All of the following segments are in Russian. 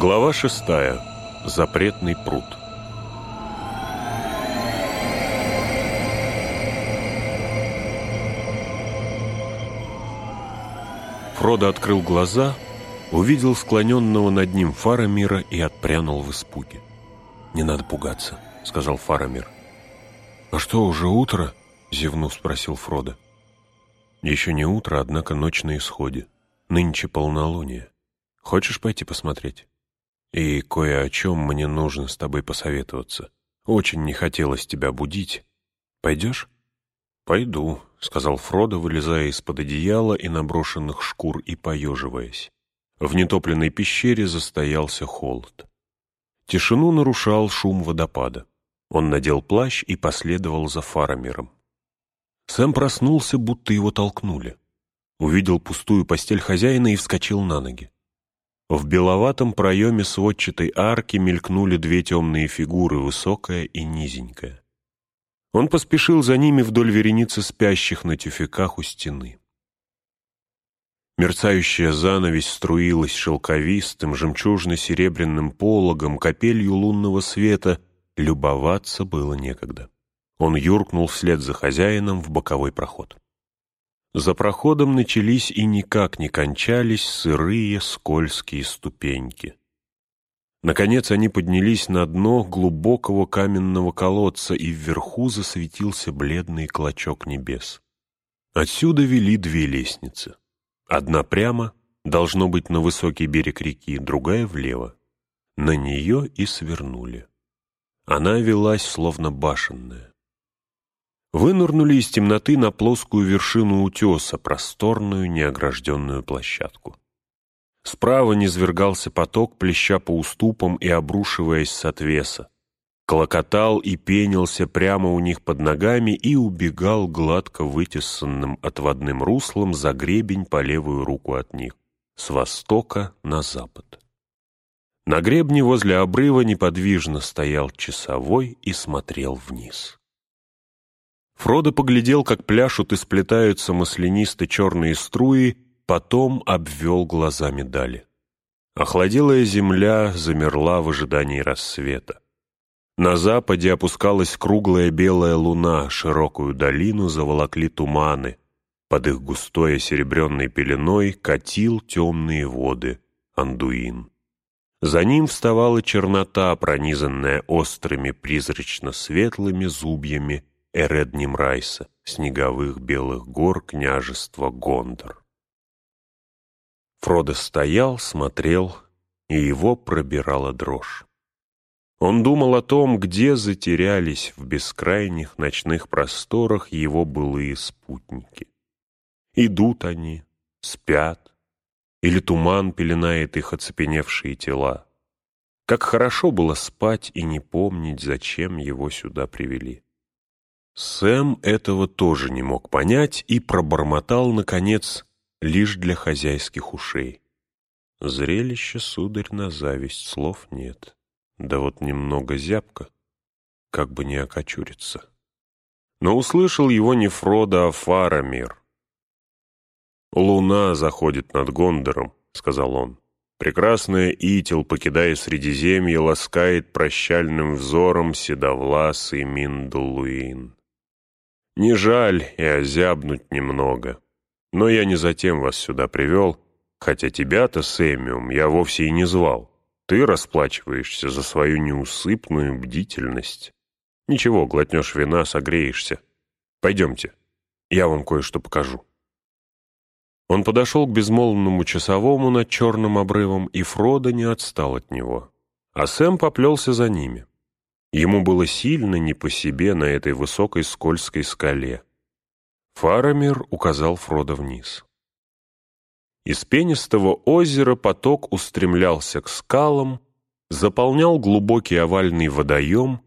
Глава шестая. Запретный пруд. Фродо открыл глаза, увидел склоненного над ним Фарамира и отпрянул в испуге. «Не надо пугаться», — сказал Фарамир. «А что, уже утро?» — зевнув, спросил Фродо. «Еще не утро, однако ночь на исходе. Нынче полнолуние. Хочешь пойти посмотреть?» И кое о чем мне нужно с тобой посоветоваться. Очень не хотелось тебя будить. Пойдешь?» «Пойду», — сказал Фродо, вылезая из-под одеяла и наброшенных шкур и поеживаясь. В нетопленной пещере застоялся холод. Тишину нарушал шум водопада. Он надел плащ и последовал за Фарамиром. Сэм проснулся, будто его толкнули. Увидел пустую постель хозяина и вскочил на ноги. В беловатом проеме сводчатой арки мелькнули две темные фигуры, высокая и низенькая. Он поспешил за ними вдоль вереницы спящих на тюфяках у стены. Мерцающая занавесь струилась шелковистым, жемчужно-серебряным пологом, капелью лунного света. Любоваться было некогда. Он юркнул вслед за хозяином в боковой проход. За проходом начались и никак не кончались сырые скользкие ступеньки. Наконец они поднялись на дно глубокого каменного колодца, и вверху засветился бледный клочок небес. Отсюда вели две лестницы. Одна прямо, должно быть на высокий берег реки, другая влево. На нее и свернули. Она велась, словно башенная вынырнули из темноты на плоскую вершину утеса, просторную неогражденную площадку. Справа низвергался поток, плеща по уступам и обрушиваясь с отвеса. Клокотал и пенился прямо у них под ногами и убегал гладко вытесанным отводным руслом за гребень по левую руку от них, с востока на запад. На гребне возле обрыва неподвижно стоял часовой и смотрел вниз. Фродо поглядел, как пляшут и сплетаются маслянисто-черные струи, потом обвел глазами дали. Охладелая земля замерла в ожидании рассвета. На западе опускалась круглая белая луна, широкую долину заволокли туманы. Под их густой серебряной пеленой катил темные воды Андуин. За ним вставала чернота, пронизанная острыми призрачно-светлыми зубьями Эреднимрайса, снеговых белых гор княжества Гондор. Фродо стоял, смотрел, и его пробирала дрожь. Он думал о том, где затерялись в бескрайних ночных просторах его былые спутники. Идут они, спят, или туман пеленает их оцепеневшие тела. Как хорошо было спать и не помнить, зачем его сюда привели. Сэм этого тоже не мог понять и пробормотал, наконец, лишь для хозяйских ушей. Зрелище, сударь, на зависть, слов нет. Да вот немного зябко, как бы не окочуриться. Но услышал его не Фродо, а Фарамир. «Луна заходит над Гондором», — сказал он. Прекрасная Итил, покидая Средиземье, ласкает прощальным взором седовласый Миндалуин. Не жаль и озябнуть немного. Но я не затем вас сюда привел, хотя тебя-то, Сэмиум, я вовсе и не звал. Ты расплачиваешься за свою неусыпную бдительность. Ничего, глотнешь вина, согреешься. Пойдемте, я вам кое-что покажу. Он подошел к безмолвному часовому над черным обрывом, и Фродо не отстал от него. А Сэм поплелся за ними. Ему было сильно не по себе на этой высокой скользкой скале. Фарамир указал Фродо вниз. Из пенистого озера поток устремлялся к скалам, заполнял глубокий овальный водоем,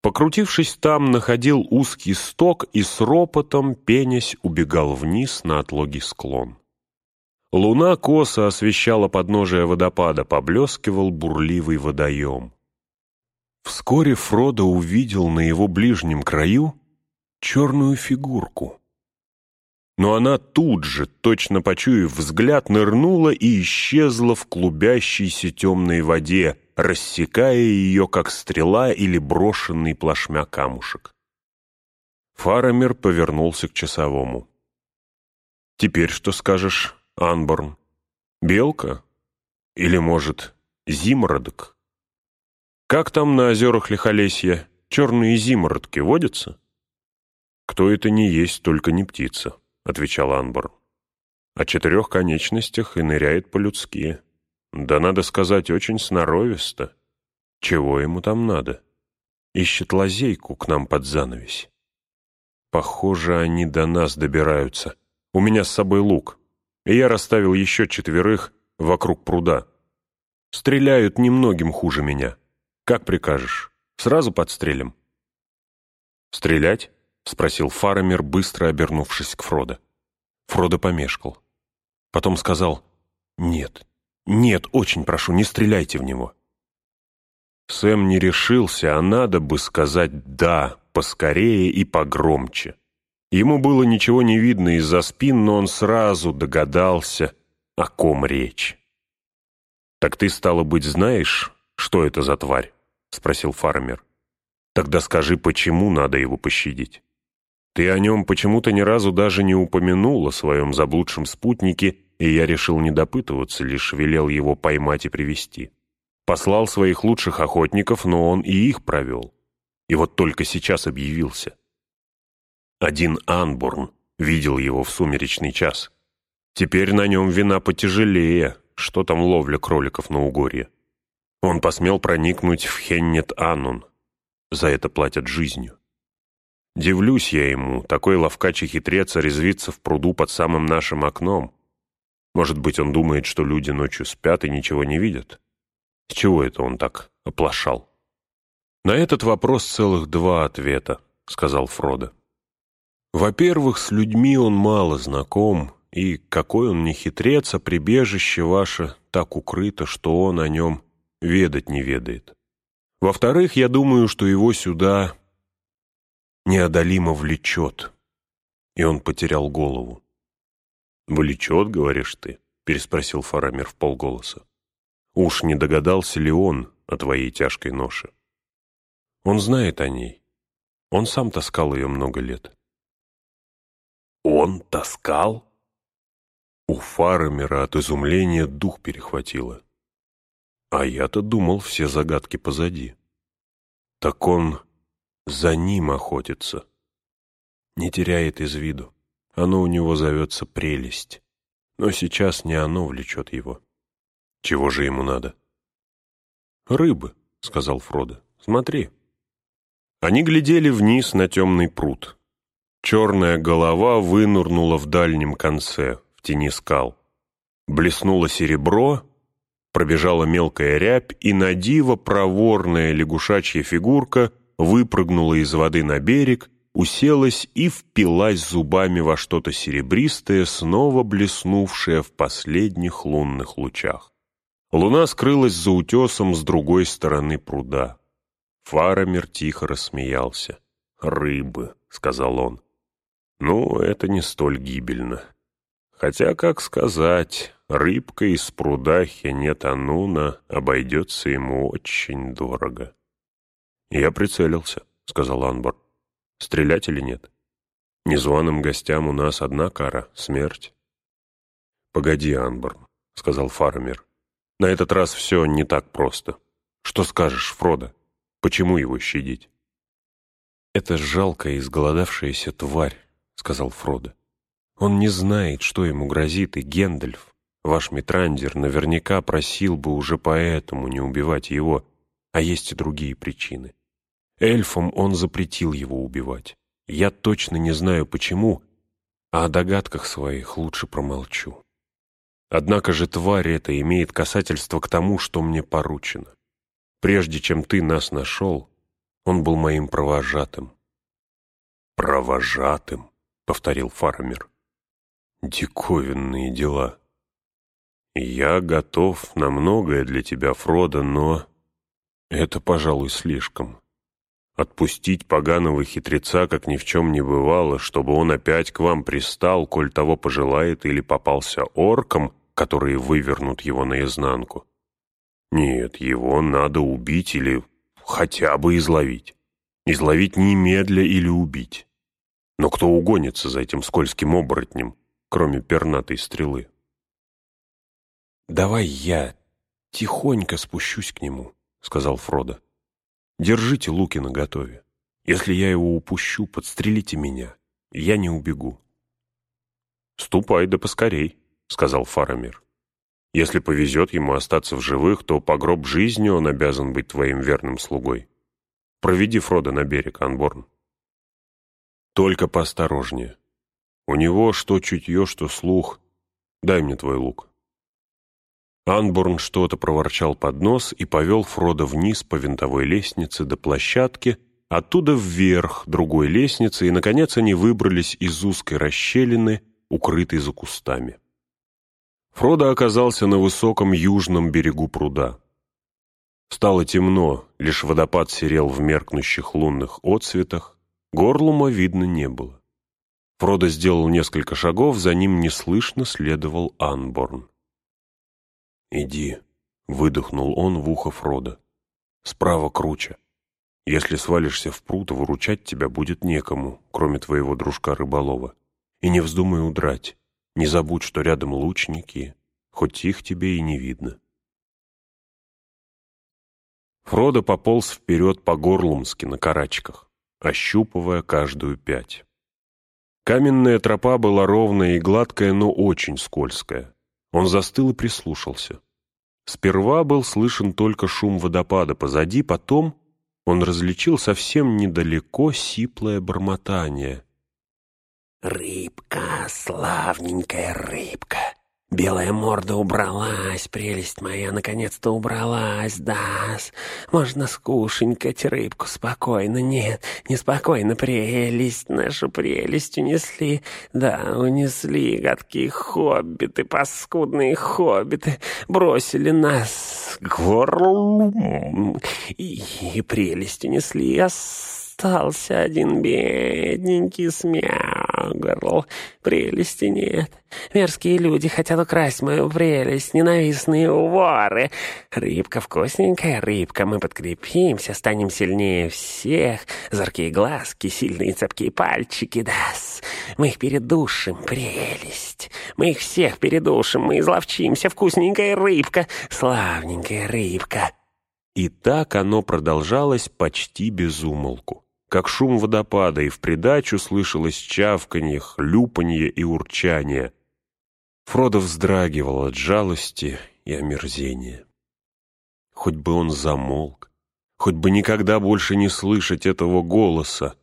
покрутившись там, находил узкий сток и с ропотом, пенясь, убегал вниз на отлогий склон. Луна косо освещала подножие водопада, поблескивал бурливый водоем. Вскоре Фродо увидел на его ближнем краю черную фигурку. но она тут же, точно почуяв взгляд, нырнула и исчезла в клубящейся темной воде, рассекая ее, как стрела или брошенный плашмя камушек. Фарамир повернулся к часовому. «Теперь что скажешь, Анборн? Белка? Или, может, зимородок? Как там на озерах Лихолесья черные зимородки водятся?» «Кто это не есть, только не птица», — отвечал Анборн. «О четырех конечностях и ныряет по-людски. Да, надо сказать, очень сноровисто. Чего ему там надо? Ищет лазейку к нам под занавесь. Похоже, они до нас добираются. У меня с собой лук, и я расставил еще четверых вокруг пруда. Стреляют немногим хуже меня. Как прикажешь? Сразу подстрелим?» «Стрелять?» — спросил Фарамир, быстро обернувшись к Фродо. Фродо помешкал. Потом сказал «Нет, нет, очень прошу, не стреляйте в него». Сэм не решился, а надо бы сказать «да», поскорее и погромче. Ему было ничего не видно из-за спин, но он сразу догадался, о ком речь. «Так ты, стало быть, знаешь, что это за тварь?» — спросил фармер. «Тогда скажи, почему надо его пощадить? Ты о нем почему-то ни разу даже не упомянул о своем заблудшем спутнике, и я решил не допытываться, лишь велел его поймать и привести. Послал своих лучших охотников, но он и их провел и вот только сейчас объявился. Один Анбурн видел его в сумеречный час. Теперь на нем вина потяжелее, что там ловля кроликов на угорье. Он посмел проникнуть в Хеннет-Аннун. За это платят жизнью. Дивлюсь я ему, такой ловкач и хитрец резвится в пруду под самым нашим окном. Может быть, он думает, что люди ночью спят и ничего не видят? С чего это он так оплошал? «На этот вопрос целых два ответа», — сказал Фродо. «Во-первых, с людьми он мало знаком, и какой он не хитрец, а прибежище ваше так укрыто, что он о нем ведать не ведает. Во-вторых, я думаю, что его сюда неодолимо влечет». И он потерял голову. «Влечет, говоришь ты?» — переспросил Фарамир в полголоса. «Уж не догадался ли он о твоей тяжкой ноше?» Он знает о ней. Он сам таскал ее много лет. «Он таскал?» У фармера от изумления дух перехватило. А я-то думал, все загадки позади. Так он за ним охотится. Не теряет из виду. Оно у него зовется прелесть. Но сейчас не оно влечет его. Чего же ему надо? «Рыбы», — сказал Фродо. «Смотри». Они глядели вниз на темный пруд. Черная голова вынурнула в дальнем конце, в тени скал. Блеснуло серебро, пробежала мелкая рябь, и на диво проворная лягушачья фигурка выпрыгнула из воды на берег, уселась и впилась зубами во что-то серебристое, снова блеснувшее в последних лунных лучах. Луна скрылась за утесом с другой стороны пруда. Фарамир тихо рассмеялся. «Рыбы», — сказал он. «Ну, это не столь гибельно. Хотя, как сказать, рыбка из пруда Хенетануна обойдется ему очень дорого». «Я прицелился», — сказал Анбор. «Стрелять или нет? Незваным гостям у нас одна кара — смерть». «Погоди, Анборн», — сказал фармер. «На этот раз все не так просто. Что скажешь, Фродо?» Почему его щадить? «Это жалкая изголодавшаяся тварь», — сказал Фродо. «Он не знает, что ему грозит, и Гендальф, ваш Митрандер, наверняка просил бы уже поэтому не убивать его, а есть и другие причины. Эльфам он запретил его убивать. Я точно не знаю, почему, а о догадках своих лучше промолчу. Однако же тварь эта имеет касательство к тому, что мне поручено. Прежде чем ты нас нашел, он был моим провожатым». «Провожатым?» — повторил фармер. «Диковинные дела. Я готов на многое для тебя, Фродо, но это, пожалуй, слишком. Отпустить поганого хитреца, как ни в чем не бывало, чтобы он опять к вам пристал, коль того пожелает, или попался оркам, которые вывернут его наизнанку. Нет, его надо убить или хотя бы изловить. Изловить немедля или убить. Но кто угонится за этим скользким оборотнем, кроме пернатой стрелы? «Давай я тихонько спущусь к нему», — сказал Фродо. «Держите луки наготове. Если я его упущу, подстрелите меня. Я не убегу». «Ступай да поскорей», — сказал Фарамир. «Если повезет ему остаться в живых, то по гроб жизни он обязан быть твоим верным слугой. Проведи Фрода на берег, Анборн». Только поосторожнее. У него что чутье, что слух. Дай мне твой лук. Анборн что-то проворчал под нос и повел Фрода вниз по винтовой лестнице до площадки, оттуда вверх другой лестницы, и, наконец, они выбрались из узкой расщелины, укрытой за кустами. Фродо оказался на высоком южном берегу пруда. Стало темно, лишь водопад серел в меркнущих лунных отсветах, Горлума видно не было. Фродо сделал несколько шагов, за ним неслышно следовал Анборн. «Иди», — выдохнул он в ухо Фродо. «Справа круче. Если свалишься в пруд, выручать тебя будет некому, кроме твоего дружка-рыболова. И не вздумай удрать. Не забудь, что рядом лучники, хоть их тебе и не видно». Фродо пополз вперед по-горлумски на карачках ощупывая каждую пять. Каменная тропа была ровная и гладкая, но очень скользкая. Он застыл и прислушался. Сперва был слышен только шум водопада позади, потом он различил совсем недалеко сиплое бормотание. «Рыбка, славненькая рыбка!» Белая морда убралась, прелесть моя, наконец-то убралась, да -с. Можно скушенькать рыбку спокойно. Нет, неспокойно, прелесть, нашу прелесть унесли. Да, унесли, гадкие хоббиты, паскудные хоббиты, бросили нас к горлу. И, и прелесть унесли, остался один бедненький смягрл. Прелести нет. Мерзкие люди хотят украсть мою прелесть, ненавистные воры. Рыбка вкусненькая, рыбка, мы подкрепимся, станем сильнее всех. Зоркие глазки, сильные цепкие пальчики, дас. Мы их передушим, прелесть. Мы их всех передушим, мы изловчимся, вкусненькая рыбка, славненькая рыбка. И так оно продолжалось почти без умолку как шум водопада, и в придачу слышалось чавканье, хлюпанье и урчание. Фродо вздрагивал от жалости и омерзения. Хоть бы он замолк, хоть бы никогда больше не слышать этого голоса.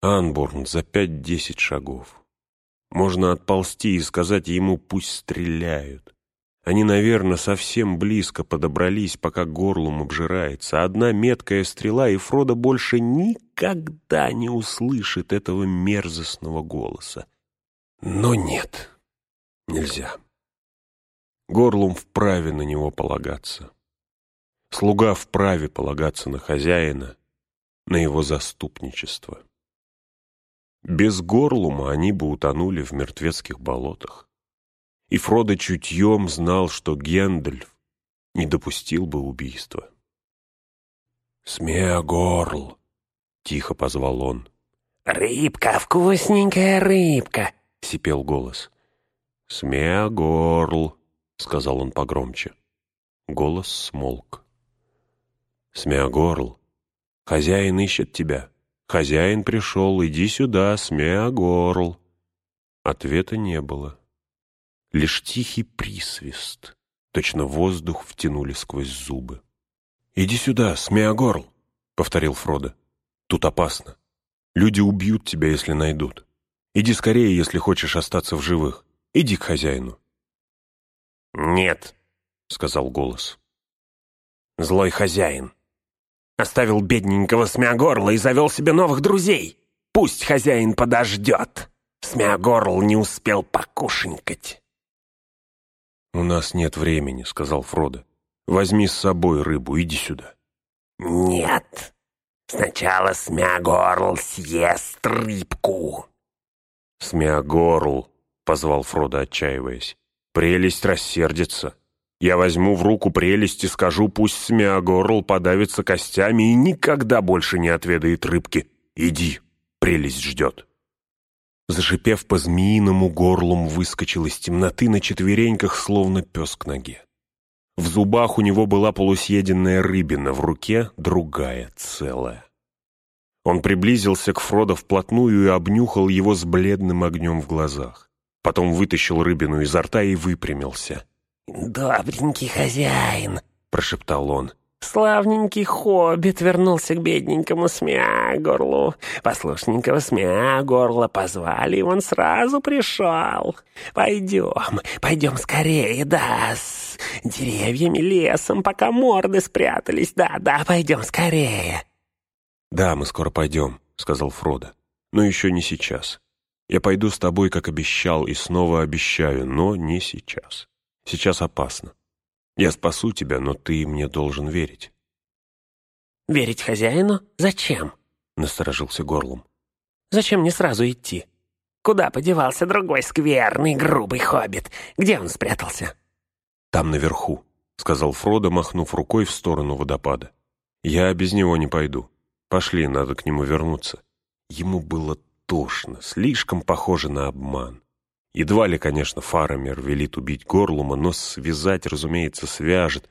Анбурн за пять-десять шагов. Можно отползти и сказать ему «пусть стреляют». Они, наверное, совсем близко подобрались, пока горлом обжирается. Одна меткая стрела, и Фродо больше никогда не услышит этого мерзостного голоса. Но нет, нельзя. Горлум вправе на него полагаться. Слуга вправе полагаться на хозяина, на его заступничество. Без горлума они бы утонули в мертвецких болотах и Фродо чутьем знал, что Гендальф не допустил бы убийства. «Смеогорл!» — тихо позвал он. «Рыбка, вкусненькая рыбка!» — сипел голос. «Смеогорл!» — сказал он погромче. Голос смолк. «Смеогорл! Хозяин ищет тебя! Хозяин пришел, иди сюда, Смеогорл!» Ответа не было лишь тихий присвист. Точно воздух втянули сквозь зубы. «Иди сюда, Смеогорл!» — повторил Фродо. «Тут опасно. Люди убьют тебя, если найдут. Иди скорее, если хочешь остаться в живых. Иди к хозяину». «Нет», — сказал голос. «Злой хозяин. Оставил бедненького Смеогорла и завел себе новых друзей. Пусть хозяин подождет. Смеогорл не успел покушенькать». «У нас нет времени», — сказал Фродо. «Возьми с собой рыбу, иди сюда». «Нет, Сначала Смягорл съест рыбку». «Смягорл», — позвал Фродо, отчаиваясь. «Прелесть рассердится. Я возьму в руку прелесть и скажу, пусть Смеогорл подавится костями и никогда больше не отведает рыбки. Иди, прелесть ждет». Зашипев по-змеиному, горлом выскочил из темноты на четвереньках, словно пес к ноге. В зубах у него была полусъеденная рыбина, в руке другая, целая. Он приблизился к Фродо вплотную и обнюхал его с бледным огнем в глазах. Потом вытащил рыбину изо рта и выпрямился. «Добренький хозяин», — прошептал он. Славненький хоббит вернулся к бедненькому Смягорлу. Послушненького Смягорла позвали, и он сразу пришел. Пойдем, пойдем скорее, да, с деревьями, лесом, пока морды спрятались. Да-да, пойдем скорее. «Да, мы скоро пойдем», — сказал Фродо. «Но еще не сейчас. Я пойду с тобой, как обещал, и снова обещаю, но не сейчас. Сейчас опасно. Я спасу тебя, но ты мне должен верить». «Верить хозяину? Зачем?» — насторожился горлом. «Зачем мне сразу идти? Куда подевался другой скверный, грубый хоббит? Где он спрятался?» «Там наверху», — сказал Фродо, махнув рукой в сторону водопада. «Я без него не пойду. Пошли, надо к нему вернуться». Ему было тошно, слишком похоже на обман. Едва ли, конечно, Фарамер велит убить Горлума, но связать, разумеется, свяжет.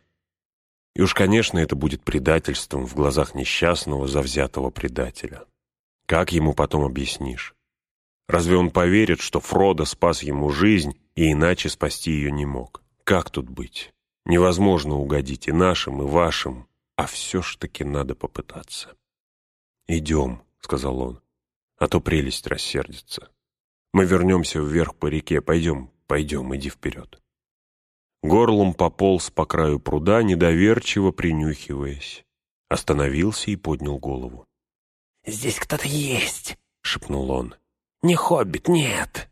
И уж, конечно, это будет предательством в глазах несчастного, завзятого предателя. Как ему потом объяснишь? Разве он поверит, что Фродо спас ему жизнь и иначе спасти ее не мог? Как тут быть? Невозможно угодить и нашим, и вашим, а все ж таки надо попытаться. «Идем», — сказал он, — «а то прелесть рассердится». Мы вернемся вверх по реке. Пойдем, пойдем, иди вперед. Горлом пополз по краю пруда, недоверчиво принюхиваясь. Остановился и поднял голову. «Здесь кто-то есть», — шепнул он. «Не хоббит, нет».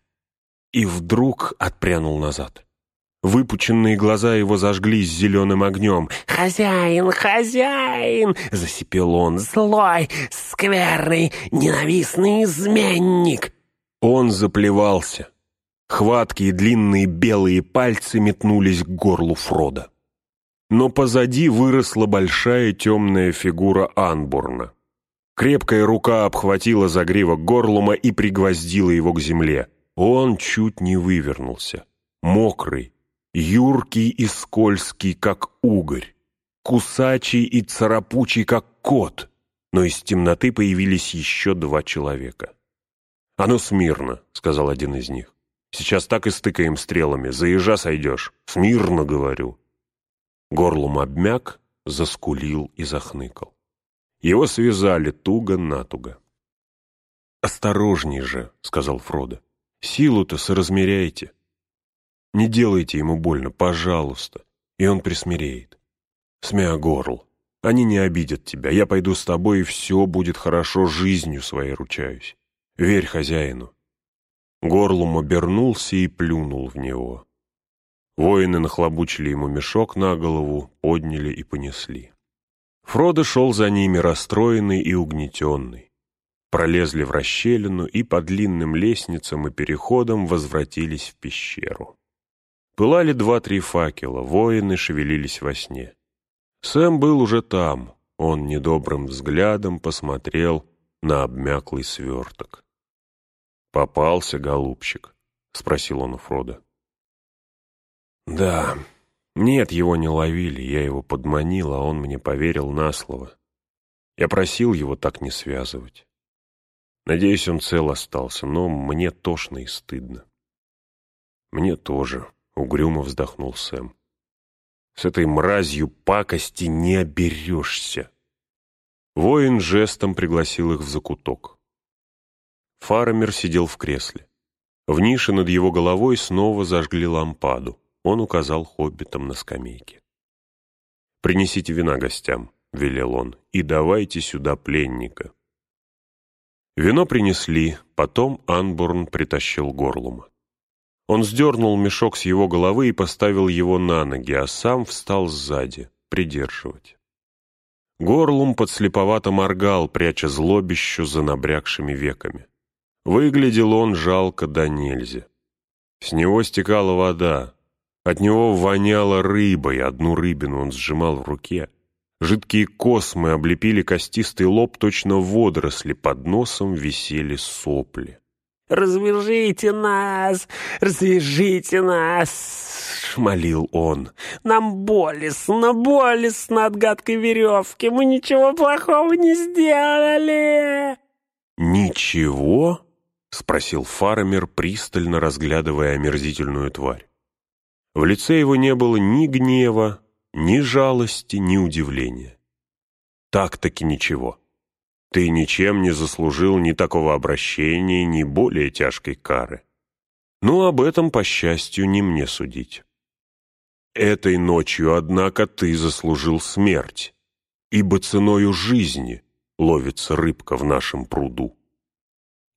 И вдруг отпрянул назад. Выпученные глаза его зажглись зеленым огнем. «Хозяин, хозяин!» — засипел он. «Злой, скверный, ненавистный изменник!» Он заплевался. Хваткие длинные белые пальцы метнулись к горлу Фрода. Но позади выросла большая темная фигура Анбурна. Крепкая рука обхватила загривок горлума и пригвоздила его к земле. Он чуть не вывернулся. Мокрый, юркий и скользкий, как угорь. Кусачий и царапучий, как кот. Но из темноты появились еще два человека. «А ну, смирно», — сказал один из них. «Сейчас так и стыкаем стрелами. Заезжа сойдешь. Смирно, говорю». Горлом обмяк, заскулил и захныкал. Его связали туго-натуго. «Осторожней же», — сказал Фродо. «Силу-то соразмеряйте. Не делайте ему больно, пожалуйста, и он присмиреет. Смея горл, они не обидят тебя. Я пойду с тобой, и все будет хорошо, жизнью своей ручаюсь. Верь хозяину». Горлум обернулся и плюнул в него. Воины нахлобучили ему мешок на голову, подняли и понесли. Фродо шел за ними расстроенный и угнетенный. Пролезли в расщелину и по длинным лестницам и переходам возвратились в пещеру. Пылали два-три факела, воины шевелились во сне. Сэм был уже там, он недобрым взглядом посмотрел на обмяклый сверток. «Попался, голубчик?» — спросил он у Фрода. «Да. Нет, его не ловили, я его подманил, а он мне поверил на слово. Я просил его так не связывать. Надеюсь, он цел остался, но мне тошно и стыдно». «Мне тоже», — угрюмо вздохнул Сэм. «С этой мразью пакости не оберешься». Воин жестом пригласил их в закуток. Фарамер сидел в кресле. В нише над его головой снова зажгли лампаду. Он указал хоббитам на скамейке. «Принесите вина гостям», — велел он, — «и давайте сюда пленника». Вино принесли, потом Анборн притащил горлума. Он сдернул мешок с его головы и поставил его на ноги, а сам встал сзади, придерживать. Горлум подслеповато моргал, пряча злобищу за набрякшими веками. Выглядел он жалко да нельзя. С него стекала вода, от него воняло рыбой, одну рыбину он сжимал в руке. Жидкие космы облепили костистый лоб, точно водоросли, под носом висели сопли. «Развяжите нас! Развяжите нас!» — молил он. «Нам болезненно, болезненно от гадкой веревки! Мы ничего плохого не сделали!» «Ничего?» — спросил фармер, пристально разглядывая омерзительную тварь. В лице его не было ни гнева, ни жалости, ни удивления. Так-таки ничего. Ты ничем не заслужил ни такого обращения, ни более тяжкой кары. Но об этом, по счастью, не мне судить. Этой ночью, однако, ты заслужил смерть, ибо ценою жизни ловится рыбка в нашем пруду.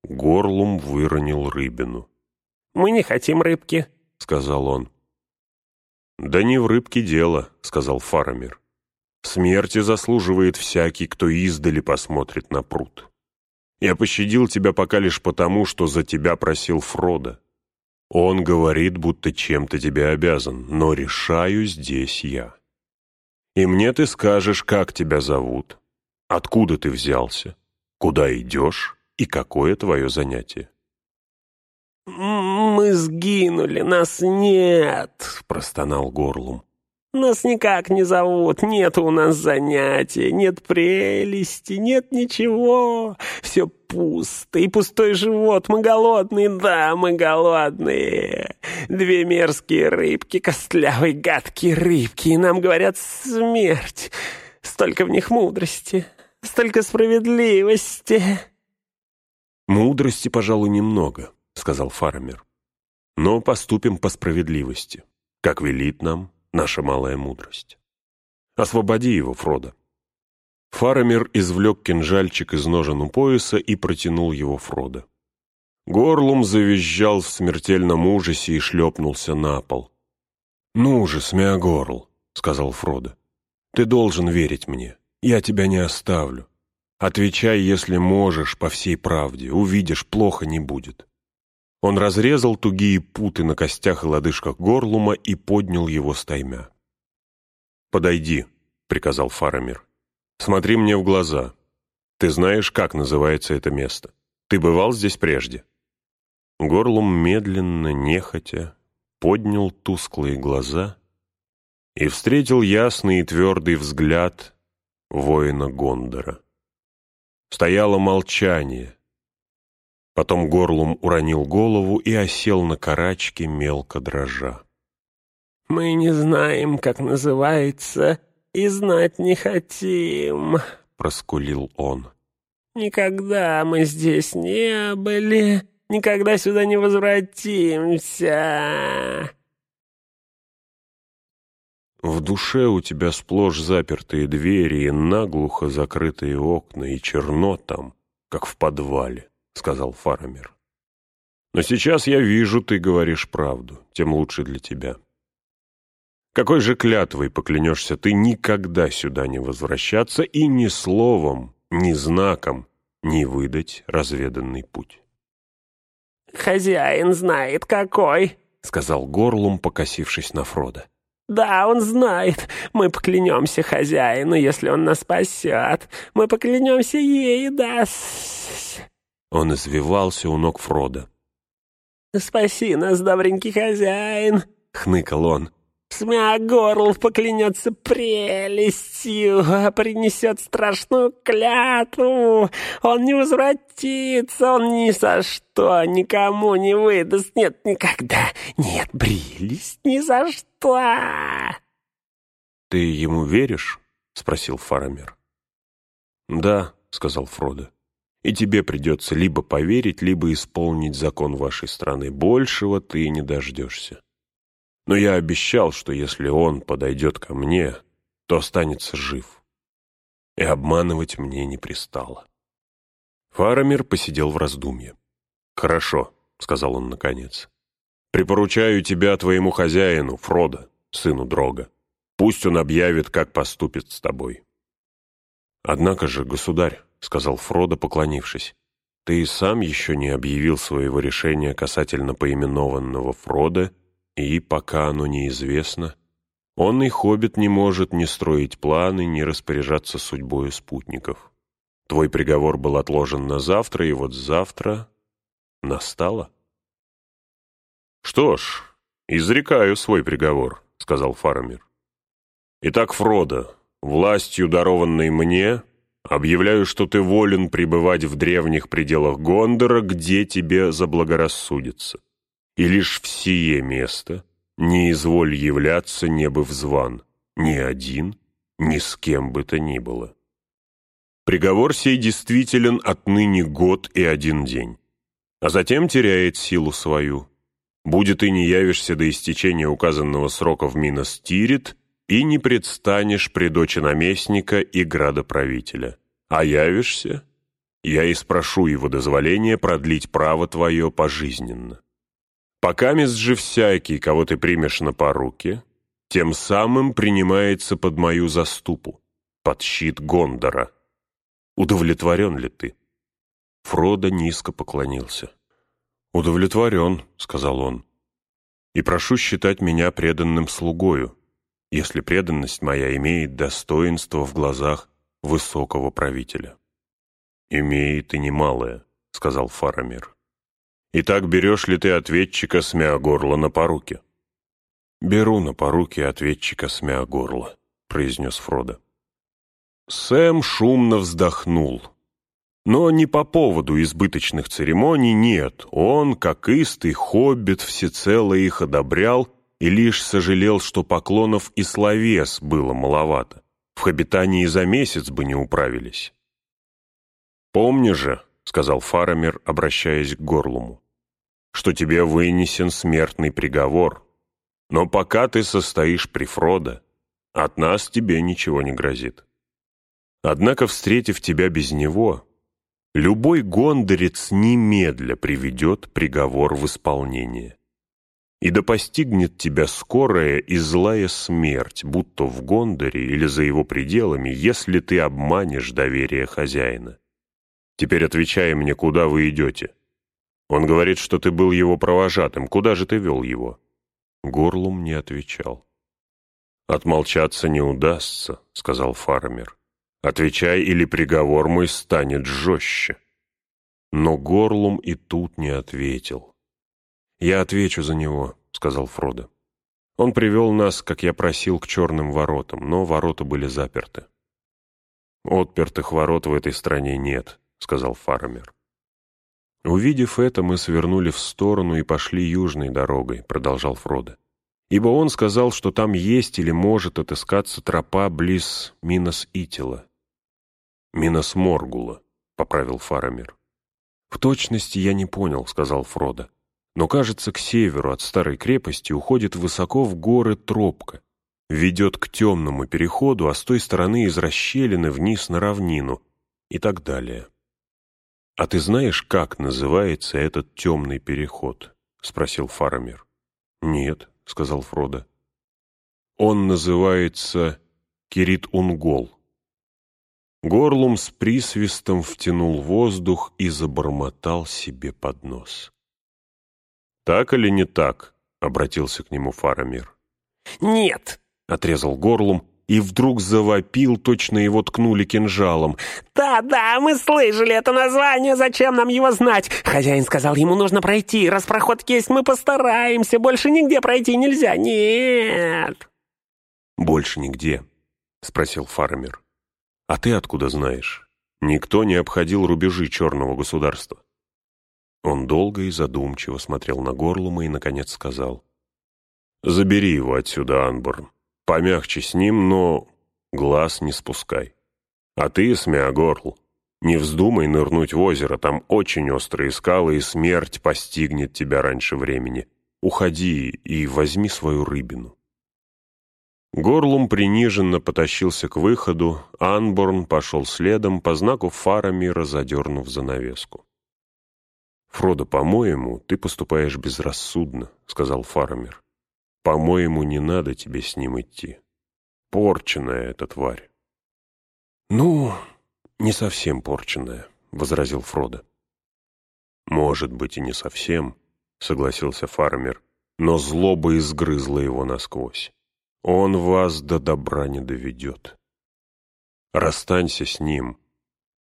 Горлум выронил рыбину. «Мы не хотим рыбки», — сказал он. «Да не в рыбке дело», — сказал Фарамир. «Смерти заслуживает всякий, кто издали посмотрит на пруд. Я пощадил тебя пока лишь потому, что за тебя просил Фрода. Он говорит, будто чем-то тебе обязан, но решаю здесь я. И мне ты скажешь, как тебя зовут, откуда ты взялся, куда идешь и какое твое занятие. «Мы сгинули, нас нет», — простонал горлом. «Нас никак не зовут, нет у нас занятия, нет прелести, нет ничего. Все пусто, и пустой живот, мы голодные, да, мы голодные. Две мерзкие рыбки, костлявые, гадкие рыбки, и нам говорят смерть. Столько в них мудрости, столько справедливости». «Мудрости, пожалуй, немного», — сказал фармер. «Но поступим по справедливости, как велит нам наша малая мудрость. Освободи его, Фродо». Фарамир извлек кинжальчик из ножен у пояса и протянул его Фродо. Горлум завизжал в смертельном ужасе и шлепнулся на пол. «Ну же, Смеогорл», — сказал Фродо, — «ты должен верить мне, я тебя не оставлю. Отвечай, если можешь, по всей правде, увидишь, плохо не будет». Он разрезал тугие путы на костях и лодыжках горлума и поднял его стаймя. «Подойди», — приказал Фарамир. «Смотри мне в глаза. Ты знаешь, как называется это место? Ты бывал здесь прежде?» Горлум медленно, нехотя, поднял тусклые глаза и встретил ясный и твердый взгляд воина Гондора. Стояло молчание, Потом горлум уронил голову и осел на карачки, мелко дрожа. «Мы не знаем, как называется, и знать не хотим», — проскулил он. «Никогда мы здесь не были, никогда сюда не возвратимся». В душе у тебя сплошь запертые двери и наглухо закрытые окна, и черно там, как в подвале. — сказал Фарамир. «Но сейчас я вижу, ты говоришь правду, тем лучше для тебя. Какой же клятвой поклянешься ты никогда сюда не возвращаться и ни словом, ни знаком не выдать разведанный путь?» «Хозяин знает, какой», — сказал Горлум, покосившись на Фрода. «Да, он знает. Мы поклянемся хозяину, если он нас спасет. Мы поклянемся ей, да...» Он извивался у ног Фрода. «Спаси нас, добренький хозяин!» — хныкал он. «Смеогорл поклянется прелестью, а принесет страшную клятву. Он не возвратится, он ни за что никому не выдаст. Нет, никогда. Нет, прелесть, ни за что!» «Ты ему веришь?» — спросил Фарамир. «Да», — сказал Фродо и тебе придется либо поверить, либо исполнить закон вашей страны. Большего ты не дождешься. Но я обещал, что если он подойдет ко мне, то останется жив. И обманывать мне не пристало. Фарамир посидел в раздумье. «Хорошо», — сказал он наконец. «Припоручаю тебя твоему хозяину, Фродо, сыну Дрога. Пусть он объявит, как поступит с тобой. «Однако же, государь», — сказал Фродо, поклонившись, «ты и сам еще не объявил своего решения касательно поименованного Фрода, и, пока оно неизвестно, он и хоббит не может ни строить планы, ни распоряжаться судьбой спутников. Твой приговор был отложен на завтра, и вот завтра настало». «Что ж, изрекаю свой приговор», — сказал Фарамир. «Итак, Фродо, властью, дарованной мне, объявляю, что ты волен пребывать в древних пределах Гондора, где тебе заблагорассудится. И лишь в сие место не изволь являться небо взван, ни один, ни с кем бы то ни было. Приговор сей действителен отныне год и один день, а затем теряет силу свою» Будет и не явишься до истечения указанного срока в Минос и не предстанешь при дочи наместника и градоправителя. А явишься, я и спрошу его дозволения продлить право твое пожизненно. Пока мест же всякий, кого ты примешь на поруки, тем самым принимается под мою заступу, под щит Гондора. Удовлетворен ли ты?» Фродо низко поклонился. «Удовлетворен», — сказал он, — «и прошу считать меня преданным слугою, если преданность моя имеет достоинство в глазах высокого правителя». «Имеет и немалое», — сказал Фарамир. «Итак, берешь ли ты ответчика Смеогорла на поруки?» «Беру на поруки ответчика Смеогорла», — произнес Фродо. Сэм шумно вздохнул. Но не по поводу избыточных церемоний, нет. Он, как истый хоббит, всецело их одобрял и лишь сожалел, что поклонов и словес было маловато. В хоббитании за месяц бы не управились. «Помни же», — сказал Фарамир, обращаясь к Горлуму, «что тебе вынесен смертный приговор. Но пока ты состоишь при Фродо, от нас тебе ничего не грозит. Однако, встретив тебя без него, любой гондорец немедля приведет приговор в исполнение. И да постигнет тебя скорая и злая смерть, будто в Гондоре или за его пределами, если ты обманешь доверие хозяина. Теперь отвечай мне, куда вы идете. Он говорит, что ты был его провожатым. Куда же ты вел его?» Горлум не отвечал. «Отмолчаться не удастся», — сказал фармер. Отвечай, или приговор мой станет жестче. Но Горлум и тут не ответил. «Я отвечу за него», — сказал Фродо. Он привел нас, как я просил, к черным воротам, но ворота были заперты. «Отпертых ворот в этой стране нет», — сказал фармер. «Увидев это, мы свернули в сторону и пошли южной дорогой», — продолжал Фродо. «Ибо он сказал, что там есть или может отыскаться тропа близ Минос-Итила. «Минос Моргула», — поправил Фарамир. «В точности я не понял», — сказал Фродо. «Но, кажется, к северу от старой крепости уходит высоко в горы тропка, ведет к темному переходу, а с той стороны из расщелины вниз на равнину и так далее». «А ты знаешь, как называется этот темный переход?» — спросил Фарамир. «Нет», — сказал Фродо. «Он называется Кирит-Унгол». Горлум с присвистом втянул воздух и забормотал себе под нос. «Так или не так?» — обратился к нему Фарамир. «Нет!» — отрезал Горлум и вдруг завопил, точно его ткнули кинжалом. «Да-да, мы слышали это название, зачем нам его знать? Хозяин сказал, ему нужно пройти, раз проход есть, мы постараемся, больше нигде пройти нельзя, нет!» «Больше нигде?» — спросил Фармер. А ты откуда знаешь? Никто не обходил рубежи черного государства. Он долго и задумчиво смотрел на Горлума и, наконец, сказал. «Забери его отсюда, Анборн. Помягче с ним, но глаз не спускай. А ты, Смеогорл, не вздумай нырнуть в озеро, там очень острые скалы, и смерть постигнет тебя раньше времени. Уходи и возьми свою рыбину». Горлум приниженно потащился к выходу, Анборн пошел следом, по знаку фарами задернув занавеску. «Фродо, по-моему, ты поступаешь безрассудно», — сказал фармер. «По-моему, не надо тебе с ним идти. Порченная эта тварь». «Ну, «Не совсем порченная», — возразил Фродо. «Может быть, и не совсем», — согласился фармер, «но злоба изгрызла его насквозь. Он вас до добра не доведет. Расстанься с ним.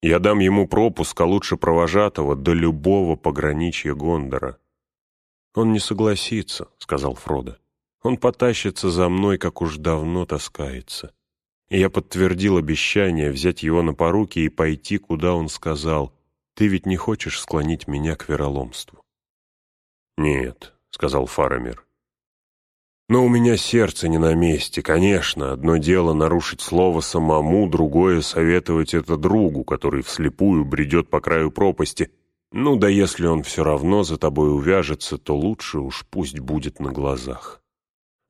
Я дам ему пропуск, а лучше провожатого, до любого пограничья Гондора». «Он не согласится», — сказал Фродо. «Он потащится за мной, как уж давно таскается» и я подтвердил обещание взять его на поруки и пойти, куда он сказал. «Ты ведь не хочешь склонить меня к вероломству?» «Нет», — сказал Фарамир. «Но у меня сердце не на месте, конечно. Одно дело нарушить слово самому, другое — советовать это другу, который вслепую бредет по краю пропасти. Ну да если он все равно за тобой увяжется, то лучше уж пусть будет на глазах».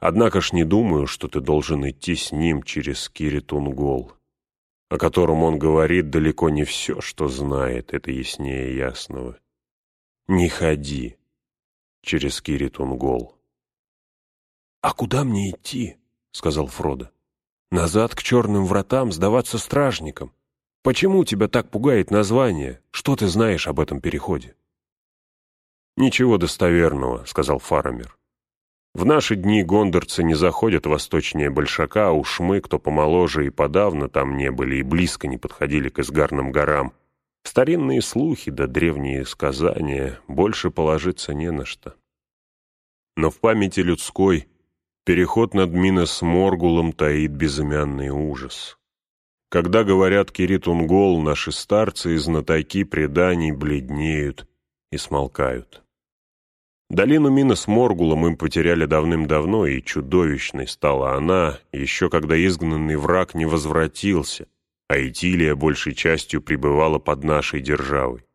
Однако ж не думаю, что ты должен идти с ним через Киритунгол, о котором он говорит далеко не все, что знает, это яснее ясного. Не ходи через Киритунгол. «А куда мне идти?» — сказал Фродо. «Назад к черным вратам сдаваться стражникам. Почему тебя так пугает название? Что ты знаешь об этом переходе?» «Ничего достоверного», — сказал Фарамир. В наши дни гондорцы не заходят восточнее Большака, а уж мы, кто помоложе и подавно там не были и близко не подходили к изгарным горам. Старинные слухи да древние сказания, больше положиться не на что. Но в памяти людской переход над Минос Моргулом таит безымянный ужас. Когда говорят Киритунгол, наши старцы и знатоки преданий бледнеют и смолкают. Долину Мина с Моргулом мы потеряли давным-давно, и чудовищной стала она, еще когда изгнанный враг не возвратился, а Итилия большей частью пребывала под нашей державой.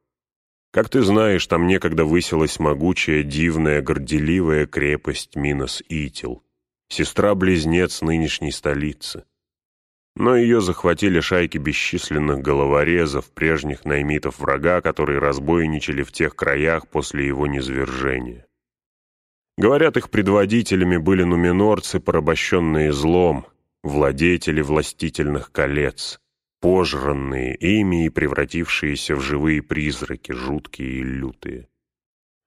Как ты знаешь, там некогда высилась могучая, дивная, горделивая крепость Минос-Итил, сестра-близнец нынешней столицы. Но ее захватили шайки бесчисленных головорезов, прежних наймитов врага, которые разбойничали в тех краях после его низвержения. Говорят, их предводителями были нуминорцы, порабощенные злом, владетели властительных колец, пожранные ими и превратившиеся в живые призраки, жуткие и лютые.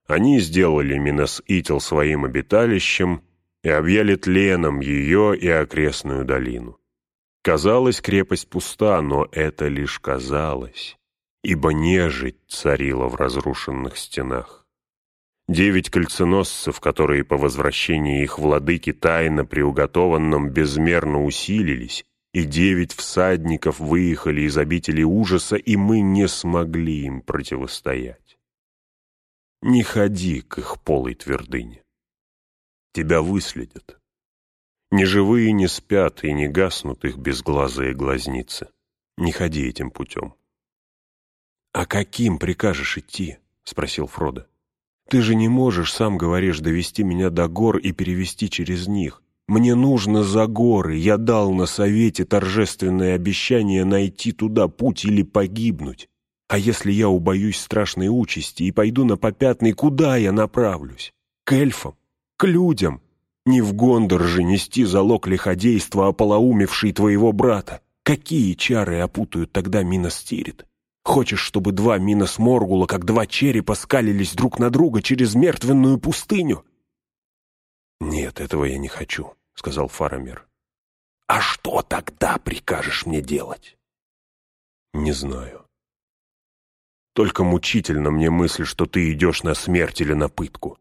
Они сделали Минос-Итил своим обиталищем и объяли тленом ее и окрестную долину. Казалось, крепость пуста, но это лишь казалось, ибо нежить царила в разрушенных стенах. Девять кольценосцев, которые по возвращении их владыки тайно приуготованном безмерно усилились, и девять всадников выехали из обители ужаса, и мы не смогли им противостоять. Не ходи к их полой твердыне. Тебя выследят. Ни живые не спят и не гаснут их безглазые глазницы. Не ходи этим путем. — А каким прикажешь идти? — спросил Фродо. Ты же не можешь, сам говоришь, довести меня до гор и перевести через них. Мне нужно за горы. Я дал на совете торжественное обещание найти туда путь или погибнуть. А если я убоюсь страшной участи и пойду на попятный, куда я направлюсь? К эльфам? К людям? Не в Гондор же нести залог лиходейства, ополоумевший твоего брата. Какие чары опутают тогда Миностирит? Хочешь, чтобы два Минос Моргула, как два черепа, скалились друг на друга через мертвенную пустыню?» «Нет, этого я не хочу», — сказал Фарамир. «А что тогда прикажешь мне делать?» «Не знаю. Только мучительно мне мысль, что ты идешь на смерть или на пытку.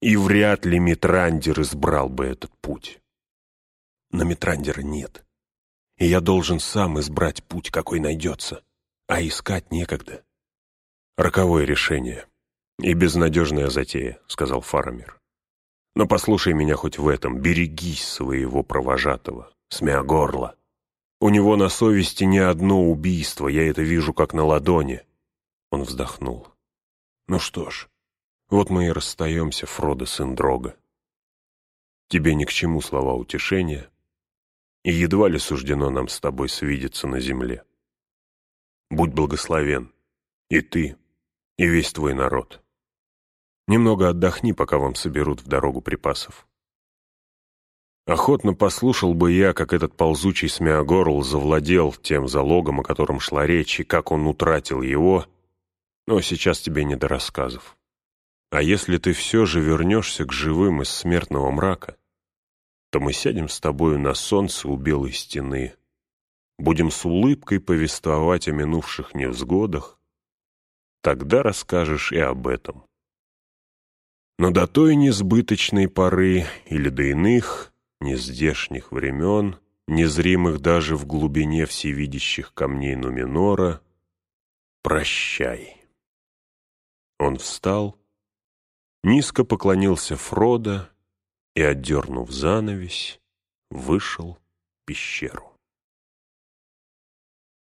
И вряд ли Митрандер избрал бы этот путь. Но Митрандера нет. И я должен сам избрать путь, какой найдется а искать некогда. Роковое решение и безнадежная затея, сказал Фарамир. Но послушай меня хоть в этом, берегись своего провожатого, смеогорла. У него на совести не одно убийство, я это вижу как на ладони. Он вздохнул. Ну что ж, вот мы и расстаемся, Фродо, сын Дрога. Тебе ни к чему слова утешения, и едва ли суждено нам с тобой свидеться на земле. Будь благословен. И ты, и весь твой народ. Немного отдохни, пока вам соберут в дорогу припасов. Охотно послушал бы я, как этот ползучий Смеогорл завладел тем залогом, о котором шла речь, и как он утратил его, но сейчас тебе не до рассказов. А если ты все же вернешься к живым из смертного мрака, то мы сядем с тобою на солнце у белой стены, будем с улыбкой повествовать о минувших невзгодах, тогда расскажешь и об этом. Но до той несбыточной поры или до иных, нездешних времен, незримых даже в глубине всевидящих камней Нуминора, прощай. Он встал, низко поклонился Фродо и, отдернув занавесь, вышел в пещеру.